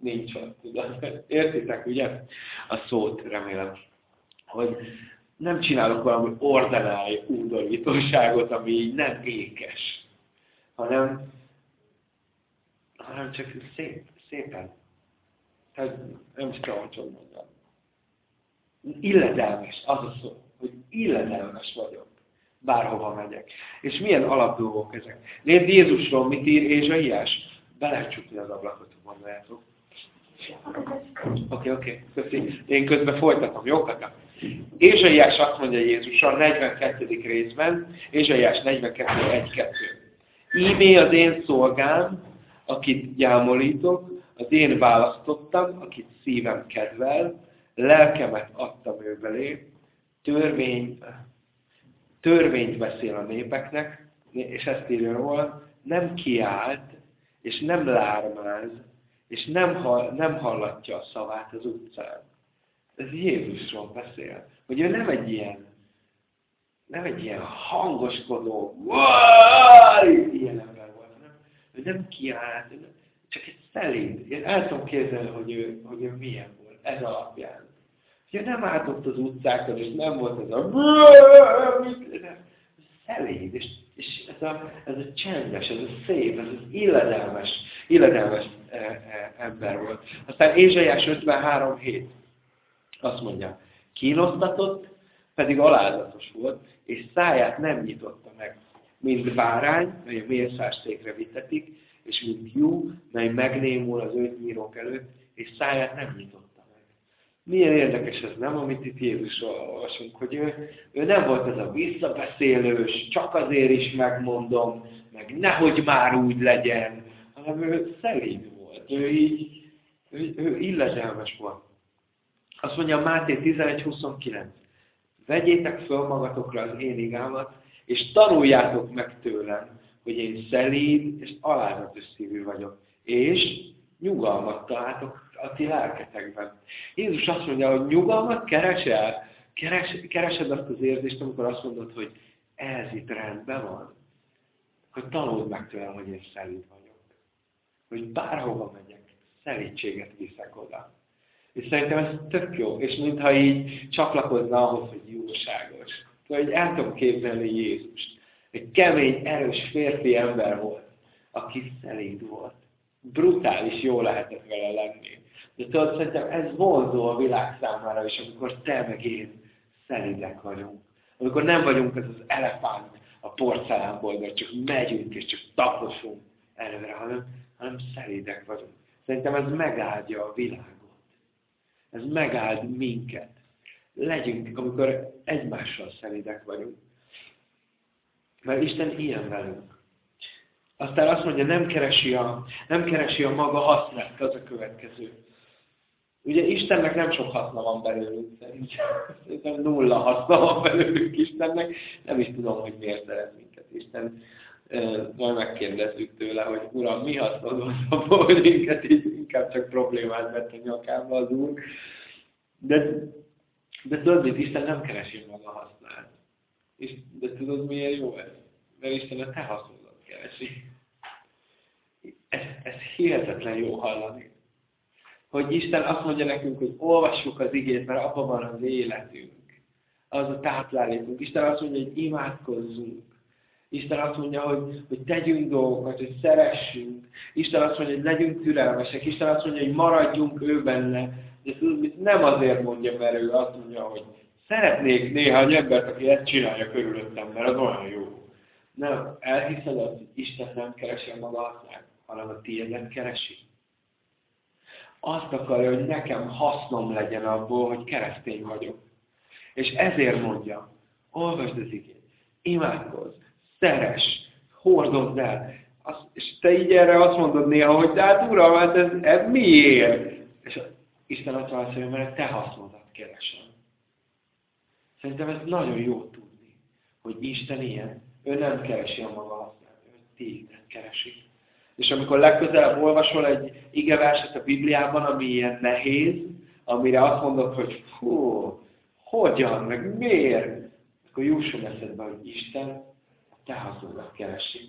nincs ott. Tudod? Értitek, ugye? A szót remélem. Hogy nem csinálok valami ordinári údorítóságot, ami így nem ékes, hanem, hanem csak szép, szépen. Tehát nem is tudom, hogy mondjam. Illedelmes, az a szó, hogy illedelmes vagyok bárhova megyek. És milyen alapdolgok ezek. Nézd Jézusról, mit ír Ézsaiás. Be lehet csukni az ablakot, mondjátok. Oké, oké, okay. köszi. Én közben folytatom, jó kata? Ézsaiás azt mondja Jézus a 42. részben, Ézsaiás 42, 1, 2. Ímé az én szolgám, akit gyámolítok, az én választottam, akit szívem kedvel, lelkemet adtam ő belé, törvény, törvényt beszél a népeknek, és ezt írja róla, nem kiált, és nem lármáz, és nem, hall, nem hallatja a szavát az utcán. Ez Jézusról beszél. Hogy ő nem egy ilyen, nem egy ilyen hangoskodó, ilyen ember volt, nem? Ő nem egy szelíd. Én el tudom képzelni, hogy ő, hogy ő milyen volt, ez alapján. Ugye nem átott az utcákon, és nem volt ez a szeléd, és, és ez, a, ez a csendes, ez a szép, ez az illedelmes, illedelmes e, e, ember volt. Aztán Ézsaiás 53 hét azt mondja, kínosztatott, pedig alázatos volt, és száját nem nyitotta meg, mint bárány, mely a mérszás székre vitetik, és mint jó, mely megnémul az őt nyírók előtt, és száját nem nyitott. Milyen érdekes ez, nem, amit itt Jézusról olvasunk, hogy ő, ő nem volt ez a visszabeszélős, csak azért is megmondom, meg nehogy már úgy legyen, hanem ő szelíd volt, ő így, ő, ő illedelmes volt. Azt mondja Máté 11.29. Vegyétek föl magatokra az én igámat, és tanuljátok meg tőlem, hogy én szelíd és alázatos szívű vagyok, és nyugalmat találtok a ti lelketekben. Jézus azt mondja, hogy nyugalmat keresel, keres, keresed azt az érzést, amikor azt mondod, hogy ez itt rendben van, hogy tanuld meg tőlem, hogy én szelíd vagyok. Hogy bárhova megyek, szelítséget viszek oda. És szerintem ez tök jó, és mintha így csatlakozna ahhoz, hogy jóságos. Szóval, hogy el tudom képzelni Jézust. Egy kemény, erős férfi ember volt, aki szelíd volt. Brutális jó lehetett vele lenni. De tudod, szerintem ez vonzó a világ számára is, amikor te meg én szelidek vagyunk. Amikor nem vagyunk ez az elefánt a de csak megyünk és csak taposunk előre, hanem, hanem szelidek vagyunk. Szerintem ez megáldja a világot. Ez megáld minket. Legyünk, amikor egymással szelidek vagyunk. Mert Isten ilyen velünk. Aztán azt mondja, nem keresi a, nem keresi a maga hasznát, az a következő. Ugye Istennek nem sok haszna van belőlünk, szerintem nulla haszna van belőlünk Istennek. Nem is tudom, hogy miért szeret minket Isten. Majd megkérdezzük tőle, hogy Uram, mi hasznod van abból, hogy minket inkább csak problémát vett a nyakába az Úr. De, de tudod, Isten nem keresi maga hasznát. És, de tudod, miért jó ez? Mert Isten a te hasznodat keresi. Ez, ez hihetetlen jó hallani hogy Isten azt mondja nekünk, hogy olvassuk az igét, mert abban van az életünk. Az a táplálékunk. Isten azt mondja, hogy imádkozzunk. Isten azt mondja, hogy, hogy tegyünk dolgokat, hogy szeressünk. Isten azt mondja, hogy legyünk türelmesek. Isten azt mondja, hogy maradjunk ő benne. De nem azért mondja, mert ő azt mondja, hogy szeretnék néhány embert, aki ezt csinálja körülöttem, mert az olyan jó. Nem, elhiszed azt, hogy Isten nem keresi a maga hasznát, hanem a tiédet keresi azt akarja, hogy nekem hasznom legyen abból, hogy keresztény vagyok. És ezért mondja, olvasd az igét, imádkozz, szeres, hordozd el. Azt, és te így erre azt mondod néha, hogy hát uram, hát ez, ez miért? És Isten azt mondja, mert te hasznodat keresem. Szerintem ez nagyon jó tudni, hogy Isten ilyen. Ő nem keresi a maga hasznát, ő téged keresi. És amikor legközelebb olvasol egy igeverset a Bibliában, ami ilyen nehéz, amire azt mondod, hogy fú, hogyan, meg miért, akkor jusson eszedbe, hogy Isten a te hasznodat keresi.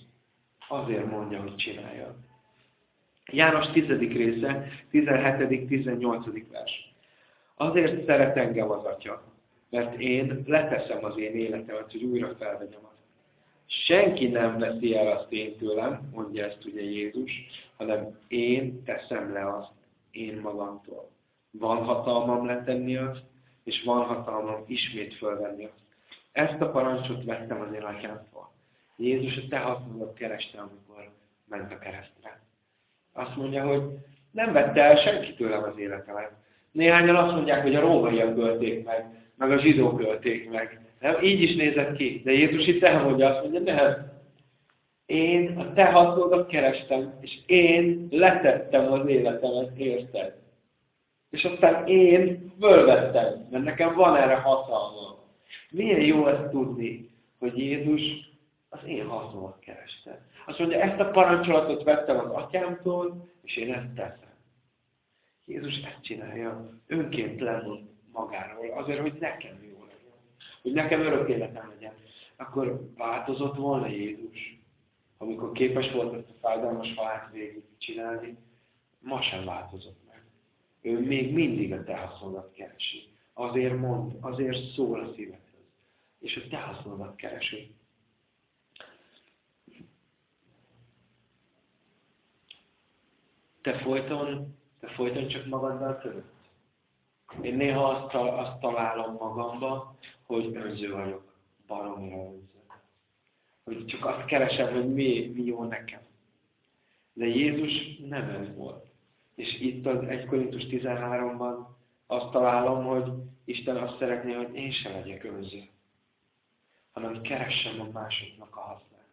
Azért mondja, hogy csinálja. János 10. része, 17.-18. vers. Azért szeret engem az Atya, mert én leteszem az én életemet, hogy újra felvegyem azt. Senki nem veszi el azt én tőlem, mondja ezt ugye Jézus, hanem én teszem le azt én magamtól. Van hatalmam letenni azt, és van hatalmam ismét fölvenni azt. Ezt a parancsot vettem az én atyámtól. Jézus a te hasznodat kereste, amikor ment a keresztre. Azt mondja, hogy nem vette el senki tőlem az életemet. Néhányan azt mondják, hogy a rómaiak ölték meg, meg a zsidók ölték meg, nem? Így is nézett ki. De Jézus itt elmondja, azt mondja, nem. Én a te hasznodat kerestem, és én letettem az életemet, érted? És aztán én fölvettem, mert nekem van erre hatalma. Milyen jó ezt tudni, hogy Jézus az én hasznomat kereste. Azt mondja, ezt a parancsolatot vettem az atyámtól, és én ezt teszem. Jézus ezt csinálja, önként lemond magáról, azért, hogy nekem jó hogy nekem örök életem legyen, akkor változott volna Jézus, amikor képes volt ezt a fájdalmas halált végig csinálni, ma sem változott meg. Ő még mindig a te hasznodat keresi. Azért mond, azért szól a szívedhez. És a te hasznodat keresi. Te folyton, te folyton csak magaddal törődsz. Én néha azt, azt találom magamba, hogy önző vagyok, baromira önző. Hogy csak azt keresem, hogy mi, mi jó nekem. De Jézus nem ez volt. És itt az 1 Korintus 13-ban azt találom, hogy Isten azt szeretné, hogy én se legyek önző, hanem keressem a másoknak a hasznát.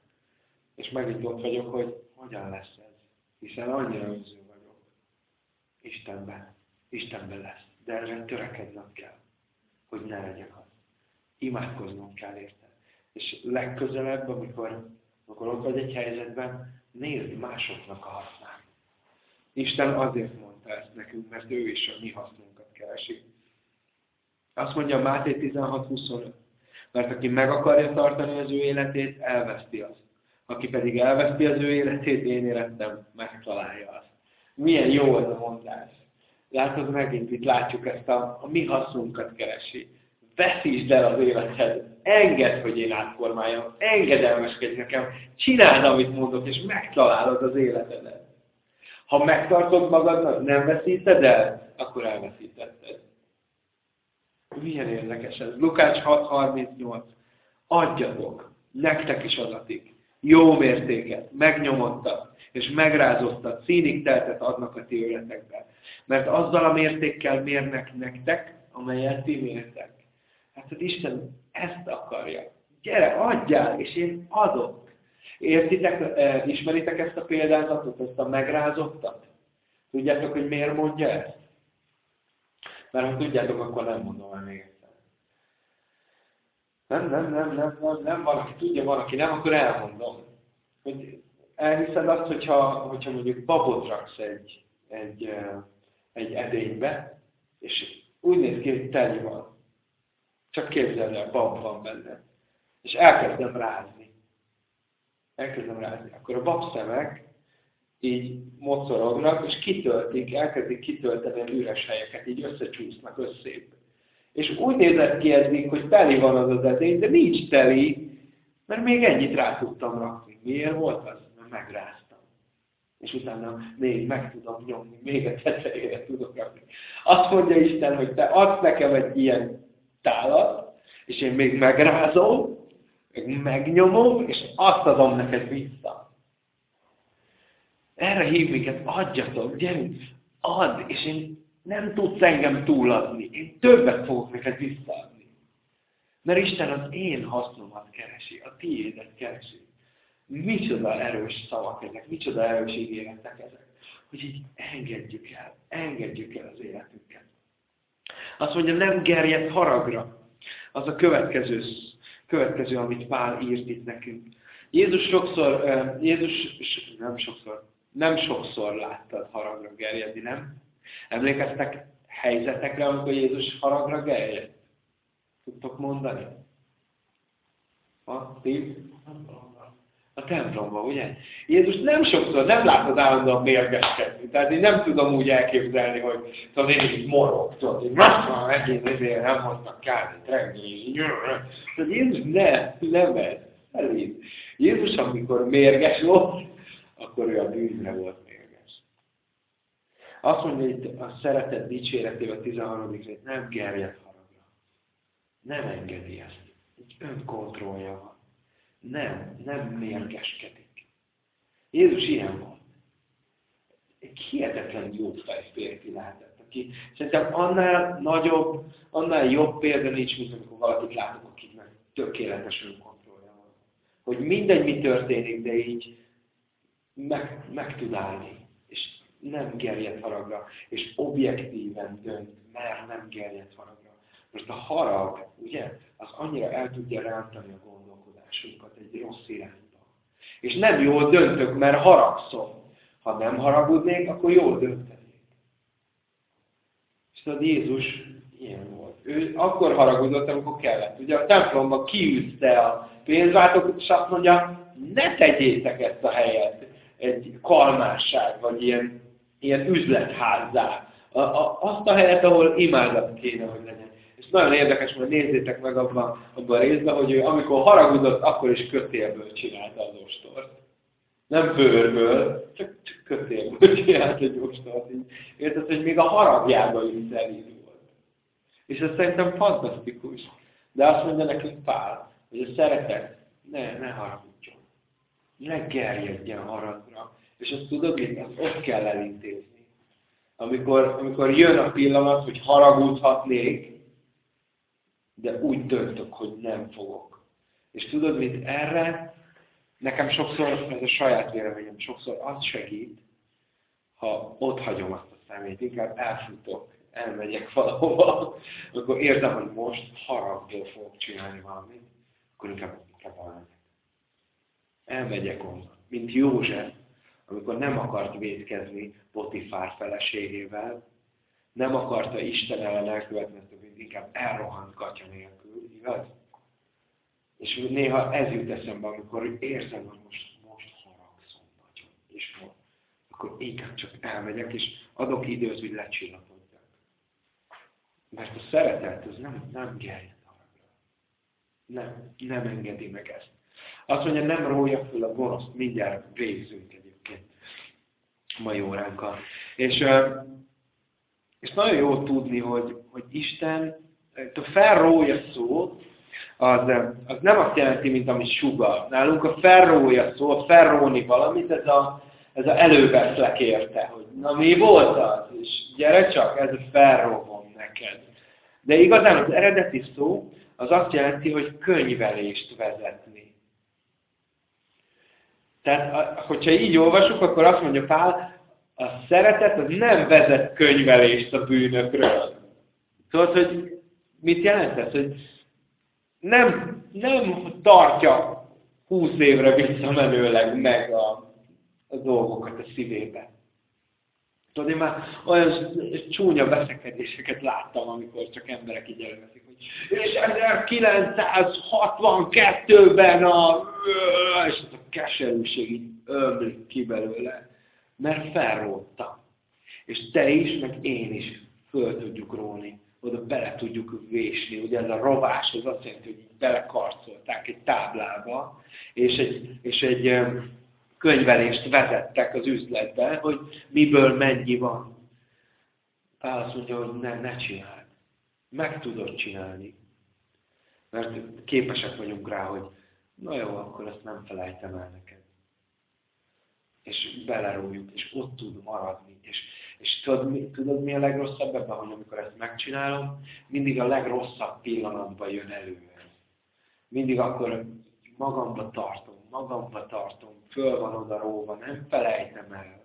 És megint ott vagyok, hogy hogyan lesz ez. Hiszen annyira önző vagyok. Istenben. Istenben lesz. De erre törekednem kell, hogy ne legyek az imádkoznunk kell érte. És legközelebb, amikor, amikor ott vagy egy helyzetben, nézd másoknak a hasznát. Isten azért mondta ezt nekünk, mert ő is a mi hasznunkat keresi. Azt mondja Máté 16.25, mert aki meg akarja tartani az ő életét, elveszti azt. Aki pedig elveszti az ő életét, én életem, megtalálja azt. Milyen jó ez a mondás. Látod, megint itt látjuk ezt a, a mi hasznunkat keresi veszítsd el az életed, engedd, hogy én átformáljam, engedelmeskedj nekem, csináld, amit mondok, és megtalálod az életedet. Ha megtartod magadnak, nem veszíted el, akkor elveszítetted. Milyen érdekes ez. Lukács 6.38. Adjatok, nektek is adatik. Jó mértéket, megnyomottak, és megrázottak, színig teltet adnak a ti életekbe. Mert azzal a mértékkel mérnek nektek, amelyet ti mértek. Hát az Isten ezt akarja. Gyere, adjál, és én adok. Értitek, ismeritek ezt a példázatot, ezt a megrázottat? Tudjátok, hogy miért mondja ezt? Mert ha tudjátok, akkor nem mondom el még egyszer. Nem, nem, nem, nem, nem, nem, valaki tudja, valaki nem, akkor elmondom. Hogy elhiszed azt, hogyha, hogyha mondjuk babot raksz egy, egy, egy edénybe, és úgy néz ki, hogy teli van. Csak képzeld el, bab van benne. És elkezdem rázni. Elkezdem rázni. Akkor a babszemek így mocorognak, és kitöltik, elkezdik kitölteni a üres helyeket, így összecsúsznak összép. És úgy nézett ki eddig, hogy teli van az az edény, de nincs teli, mert még ennyit rá tudtam rakni. Miért volt az? Mert megráztam. És utána még meg tudom nyomni, még a tetejére tudok rakni. Azt mondja Isten, hogy te adsz nekem egy ilyen tálat, és én még megrázom, meg megnyomom, és azt adom neked vissza. Erre hív minket, adjatok, gyerünk, add, és én nem tudsz engem túladni. Én többet fogok neked visszaadni. Mert Isten az én hasznomat keresi, a tiédet keresi. Micsoda erős szavak ezek, micsoda erős ígéretek ezek. Hogy így engedjük el, engedjük el az életünket. Azt mondja, nem gerjed haragra. Az a következő, következő, amit Pál írt itt nekünk. Jézus sokszor, Jézus nem sokszor, nem sokszor láttad haragra gerjedni, nem? Emlékeztek helyzetekre, amikor Jézus haragra gerjedt? Tudtok mondani? A, ti? A templomban, ugye? Jézus nem sokszor, nem látod állandóan mérgeskedni. Tehát én nem tudom úgy elképzelni, hogy tudod, én így morog, tudod, most megint ezért nem hoztak kártyát, reggel, Tehát Jézus ne, nem ez. Elég. Jézus, amikor mérges volt, akkor ő a bűnre volt mérges. Azt mondja itt a szeretet dicséretével 13. rét, nem gerjed haragra. Nem engedi ezt. Egy önkontrollja van. Nem, nem mérgeskedik. Jézus ilyen volt. Egy hihetetlen jó fej férfi lehetett, aki szerintem annál nagyobb, annál jobb példa nincs, mint amikor valakit látok, akiknek tökéletesen kontrollja van. Hogy mindegy, mi történik, de így meg, meg tud állni, és nem gerjed haragra, és objektíven dönt, mert nem gerjed haragra. Most a harag, ugye, az annyira el tudja rántani a gondolkodásunkat egy rossz irányba. És nem jól döntök, mert haragszom. Ha nem haragudnék, akkor jól döntenék. És tudod, Jézus ilyen volt. Ő akkor haragudott, amikor kellett. Ugye a templomban kiűzte a pénzváltókat, és azt mondja, ne tegyétek ezt a helyet egy kalmárság, vagy ilyen, ilyen üzletházzá. A, a, azt a helyet, ahol imádat kéne, hogy legyen. Nagyon érdekes, hogy nézzétek meg abban, abban a részben, hogy ő amikor haragudott, akkor is kötélből csinálta az ostort. Nem bőrből, csak, csak kötélből csinált egy ostort. Érted, hogy még a haragjában is szerint volt. És ez szerintem fantasztikus. De azt mondja nekünk Pál, hogy a szeretet ne, ne haragudjon ne gerjedjen haragra. És azt tudod, hogy azt ott kell elintézni. Amikor, amikor jön a pillanat, hogy haragudhatnék, de úgy döntök, hogy nem fogok. És tudod, mit erre? Nekem sokszor, ez a saját véleményem, sokszor az segít, ha ott hagyom azt a szemét, inkább elfutok, elmegyek valahova, akkor érzem, hogy most haragból fogok csinálni valamit, akkor inkább, elmegyek elmegyek onnan. Mint József, amikor nem akart védkezni Potifár feleségével, nem akarta Isten ellen elkövetni, mint inkább elrohant gatya nélkül, igaz? És néha ez jut eszembe, amikor érzem, hogy most, most haragszom nagyon, és most, akkor inkább csak elmegyek, és adok időt, hogy lecsillapodjak. Mert a szeretet, ez nem, nem gerjed Nem, nem engedi meg ezt. Azt mondja, nem rója föl a gonoszt, mindjárt végzünk egyébként mai óránkkal. És, és nagyon jó tudni, hogy, hogy Isten, a felrója szó, az, az nem azt jelenti, mint amit sugar. Nálunk a felrója szó, a felróni valamit, ez a, ez a előveszlek érte, hogy na mi volt az, és gyere csak, ez a felróvom neked. De igazán az eredeti szó az azt jelenti, hogy könyvelést vezetni. Tehát, hogyha így olvasjuk, akkor azt mondja Pál, a szeretet az nem vezet könyvelést a bűnökről. Tudod, hogy mit jelent ez? Hogy nem, nem tartja húsz évre visszamenőleg meg a, a dolgokat a szívébe. Tudod, én már olyan csúnya veszekedéseket láttam, amikor csak emberek így előveszik, hogy és 1962-ben a... és ez a keserűség így ömlik ki belőle, mert felróttam. És te is, meg én is föl tudjuk róni, oda bele tudjuk vésni. Ugye ez a rovás, az azt jelenti, hogy belekarcolták egy táblába, és egy, és egy könyvelést vezettek az üzletbe, hogy miből mennyi van. Pál azt mondja, hogy ne, ne csináld. Meg tudod csinálni. Mert képesek vagyunk rá, hogy na jó, akkor ezt nem felejtem el neked. És belerójuk, és ott tud maradni. És, és tudod, mi, tudod, mi a legrosszabb ebben, hogy amikor ezt megcsinálom, mindig a legrosszabb pillanatban jön elő Mindig akkor magamba tartom, magamba tartom, föl van oda róva, nem felejtem el,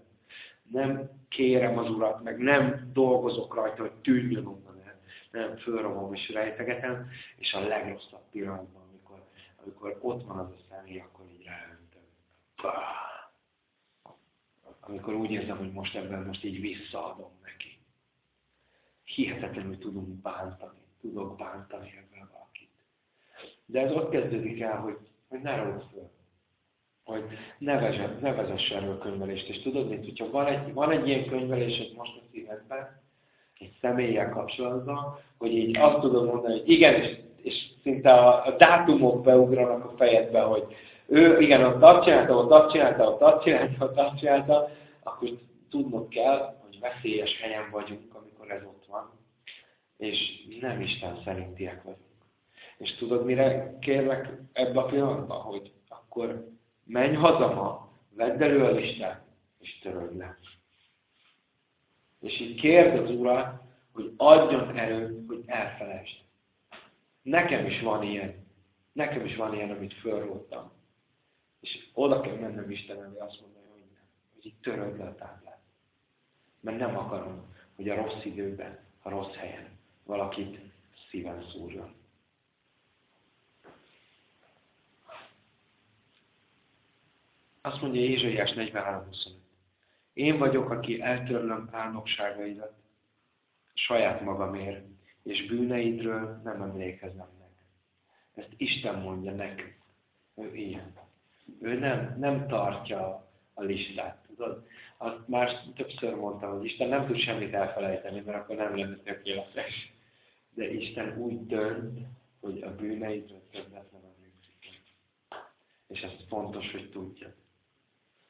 nem kérem az urat, meg nem dolgozok rajta, hogy tűnjön onnan el, nem fölrovom és rejtegetem, és a legrosszabb pillanatban, amikor, amikor ott van az a személy, akkor így ráöntöm. Amikor úgy érzem, hogy most ebben most így visszaadom neki. Hihetetlenül tudunk bántani, tudok bántani ebben valakit. De ez ott kezdődik el, hogy, hogy ne föl hogy ne, vezet, ne vezess erről könyvelést. És tudod, mint hogyha van egy, van egy ilyen könyvelés most a szívedben, egy személlyel kapcsolatban, hogy így azt tudod mondani, hogy igen, és, és szinte a, a dátumok beugranak a fejedbe, hogy ő, igen, ott azt csinálta, ott azt csinálta, ott azt csinálta, ott azt csinálta, akkor tudnod kell, hogy veszélyes helyen vagyunk, amikor ez ott van. És nem Isten szerintiek vagyunk. És tudod, mire kérlek ebbe a pillanatban, hogy akkor menj haza ma, vedd elő a listát, és töröld le. És így kérd az Urat, hogy adjon erőt, hogy elfelejtsd. Nekem is van ilyen. Nekem is van ilyen, amit fölróttam. És oda kell mennem Isten elé azt mondani, hogy nem. Hogy így töröld le a táblát. Mert nem akarom, hogy a rossz időben, a rossz helyen valakit szíven szúrjon. Azt mondja Ézsaiás 43.25. Én vagyok, aki eltörlöm álnokságaidat saját magamért, és bűneidről nem emlékezem meg. Ezt Isten mondja nekünk. Ő ilyen. Ő nem, nem tartja a listát. Tudod? Azt már többször mondtam, hogy Isten nem tud semmit elfelejteni, mert akkor nem lenne tökéletes. De Isten úgy dönt, hogy a bűneidről többet nem emlékszik. És ez fontos, hogy tudjad.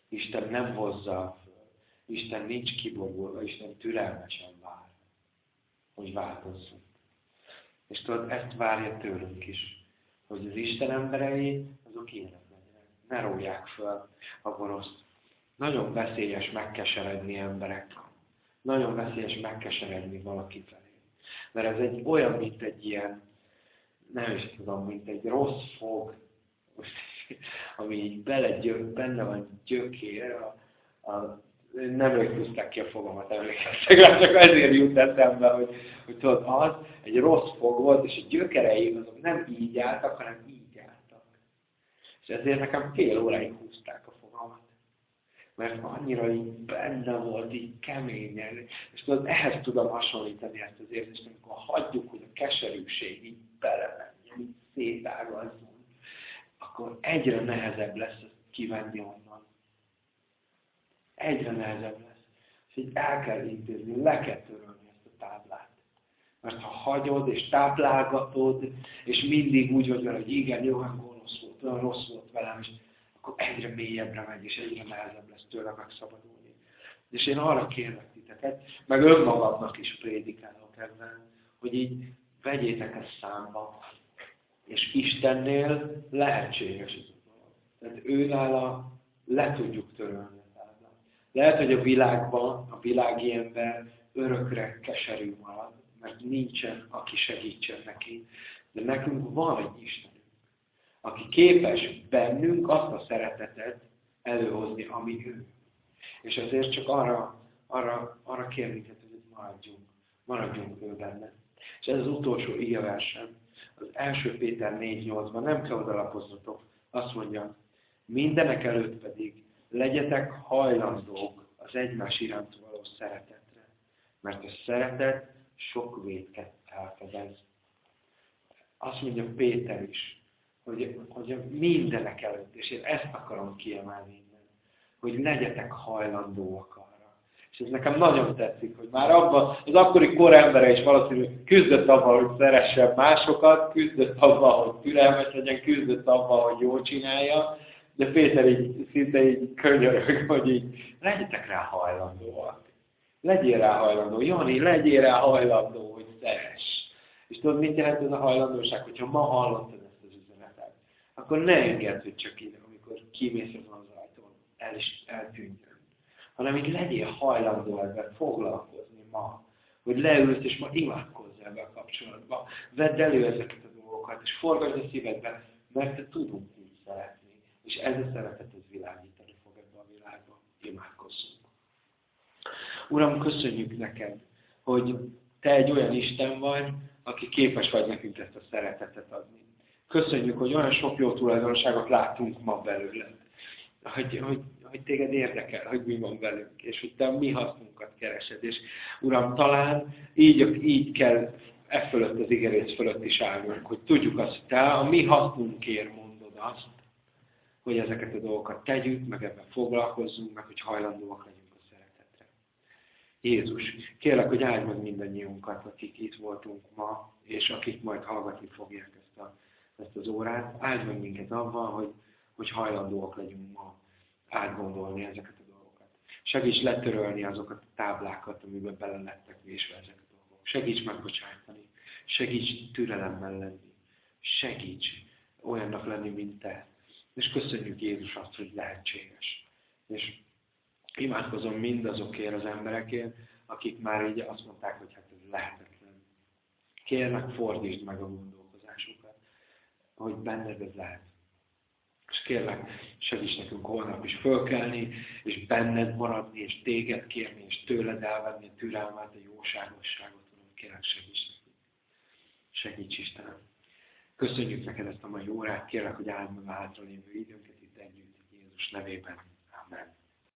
Isten nem hozza. Isten nincs kiborulva, Isten türelmesen vár, hogy változzunk. És tudod, ezt várja tőlünk is, hogy az Isten emberei, azok ilyenek. Ne róják föl a goroszt. Nagyon veszélyes megkeseredni emberekkel. Nagyon veszélyes megkeseredni valaki felé. Mert ez egy olyan, mint egy ilyen, nem is tudom, mint egy rossz fog, ami így belegyök, benne van gyökér, a, a, nem ők húzták ki a fogamat, emlékeztek csak ezért jut eszembe, hogy, hogy tudod, az egy rossz fog volt, és a gyökerei azok nem így álltak, hanem így. És ezért nekem fél óráig húzták a fogamat. Mert annyira így benne volt, így keményen. És tudod, ehhez tudom hasonlítani ezt az érzést, amikor hagyjuk, hogy a keserűség így belemenjen, így szétágazzon akkor egyre nehezebb lesz kivenni onnan. Egyre nehezebb lesz. És így el kell intézni, le kell törölni ezt a táblát. Mert ha hagyod és táplálgatod, és mindig úgy vagy hogy igen, jó, hát gonosz volt, olyan rossz volt velem, és akkor egyre mélyebbre megy, és egyre nehezebb lesz tőle megszabadulni. És én arra kérlek titeket, meg önmagadnak is prédikálok ebben, hogy így vegyétek ezt számba, és Istennél lehetséges ez a dolog. Tehát őnála le tudjuk törölni a táblát. Lehet, hogy a világban a világi ember örökre keserű marad, mert nincsen, aki segítsen neki. De nekünk van egy Istenünk, aki képes bennünk azt a szeretetet előhozni, ami ő. És azért csak arra, arra, arra kér minket, hogy maradjunk, maradjunk ő benne. És ez az utolsó ige versem, az első Péter 4.8-ban, nem kell odalapozzatok, azt mondja, mindenek előtt pedig legyetek hajlandók az egymás iránt való szeretetre, mert a szeretet sok vétket elfedez. Azt mondja Péter is, hogy, hogy mindenek előtt, és én ezt akarom kiemelni innen, hogy legyetek hajlandóak és ez nekem nagyon tetszik, hogy már abban az akkori korembere is valószínűleg küzdött abban, hogy szeressen másokat, küzdött abban, hogy türelmes legyen, küzdött abban, hogy jól csinálja, de Péter így szinte így könyörög, hogy így legyetek rá hajlandóak. Legyél rá hajlandó. Jani, legyél rá hajlandó, hogy szeress. És tudod, mit jelent ez a hajlandóság? Hogyha ma üzenetet, akkor ne engedd, hogy csak így, amikor kimész az ajtón, el is eltűnjön hanem így legyél hajlandó ebben foglalkozni ma, hogy leülsz és ma imádkozz ebben kapcsolatban. Vedd elő ezeket a dolgokat, és forgasd a szívedbe, mert te tudunk így szeretni. És ez a szeretet, ez világítani fog ebbe a világba. Imádkozzunk. Uram, köszönjük neked, hogy te egy olyan Isten vagy, aki képes vagy nekünk ezt a szeretetet adni. Köszönjük, hogy olyan sok jó tulajdonságot látunk ma belőle. Hogy, hogy hogy téged érdekel, hogy mi van velünk, és hogy te mi hasznunkat keresed. És Uram, talán így, így kell e fölött az igerész fölött is állnunk, hogy tudjuk azt, hogy te a mi hasznunkért mondod azt, hogy ezeket a dolgokat tegyük, meg ebben foglalkozzunk, meg hogy hajlandóak legyünk a szeretetre. Jézus, kérlek, hogy áld meg mindannyiunkat, akik itt voltunk ma, és akik majd hallgatni fogják ezt, a, ezt az órát. Áld meg minket abban, hogy, hogy hajlandóak legyünk ma átgondolni ezeket a dolgokat. Segíts letörölni azokat a táblákat, amiben bele lettek vésve ezek a dolgok. Segíts megbocsájtani. Segíts türelemmel lenni. Segíts olyannak lenni, mint te. És köszönjük Jézus azt, hogy lehetséges. És imádkozom mindazokért az emberekért, akik már így azt mondták, hogy hát ez lehetetlen. Kérlek, fordítsd meg a gondolkozásukat, hogy benned ez lehet. És kérlek, segíts nekünk holnap is fölkelni, és benned maradni, és téged kérni, és tőled elvenni a türelmet, a jóságosságot, Uram, kérlek, segíts nekünk. Segíts Istenem. Köszönjük neked ezt a mai órát, kérlek, hogy áld meg a hátralévő időnket itt együtt, Jézus nevében. Amen.